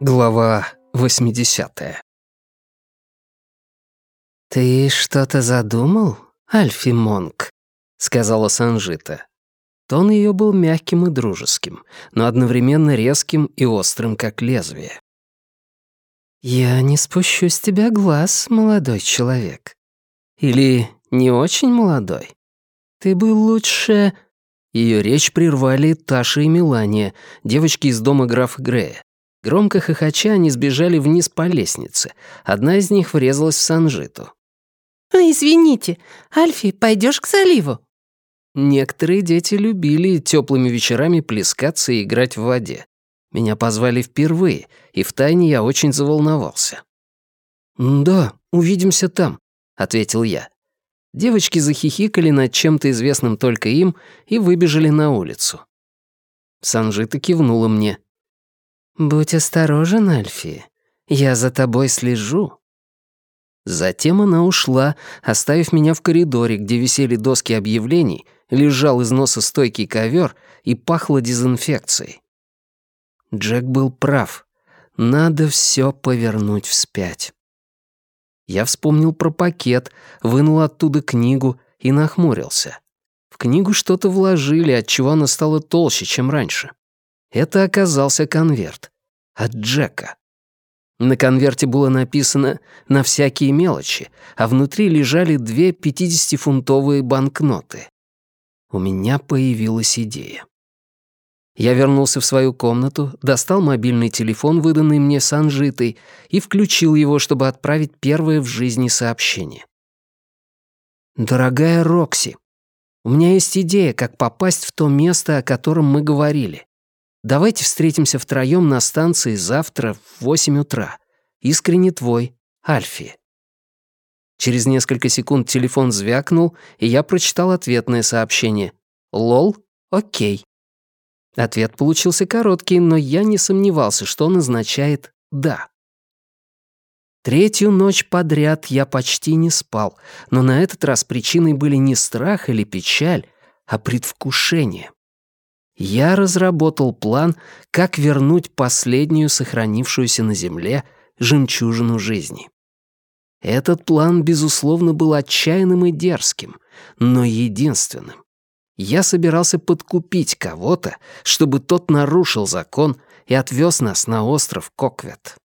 Глава 80 «Ты что-то задумал, Альфи Монк?» — сказала Санжита. Тон ее был мягким и дружеским, но одновременно резким и острым, как лезвие. «Я не спущу с тебя глаз, молодой человек. Или не очень молодой. Ты бы лучше...» Ее речь прервали Таша и Мелания, девочки из дома графа Грея. Громко хохоча они сбежали вниз по лестнице. Одна из них врезалась в Санжиту. «Извините, Альфи, пойдешь к заливу?» Некоторые дети любили теплыми вечерами плескаться и играть в воде. Меня позвали впервые, и втайне я очень заволновался. «Да, увидимся там», — ответил я. Девочки захихикали над чем-то известным только им и выбежали на улицу. Санжита кивнула мне. «Будь осторожен, Альфи. Я за тобой слежу». Затем она ушла, оставив меня в коридоре, где висели доски объявлений, лежал из носа стойкий ковер и пахло дезинфекцией. Джек был прав. Надо все повернуть вспять. Я вспомнил про пакет, вынул оттуда книгу и нахмурился. В книгу что-то вложили, отчего она стала толще, чем раньше. Это оказался конверт. От Джека. На конверте было написано «на всякие мелочи», а внутри лежали две 50-фунтовые банкноты. У меня появилась идея. Я вернулся в свою комнату, достал мобильный телефон, выданный мне Санжитой, и включил его, чтобы отправить первое в жизни сообщение. «Дорогая Рокси, у меня есть идея, как попасть в то место, о котором мы говорили. Давайте встретимся втроем на станции завтра в 8 утра. Искренне твой, Альфи». Через несколько секунд телефон звякнул, и я прочитал ответное сообщение. «Лол? Окей». Ответ получился короткий, но я не сомневался, что он означает «да». Третью ночь подряд я почти не спал, но на этот раз причиной были не страх или печаль, а предвкушение я разработал план, как вернуть последнюю сохранившуюся на Земле жемчужину жизни. Этот план, безусловно, был отчаянным и дерзким, но единственным. Я собирался подкупить кого-то, чтобы тот нарушил закон и отвез нас на остров Коквет.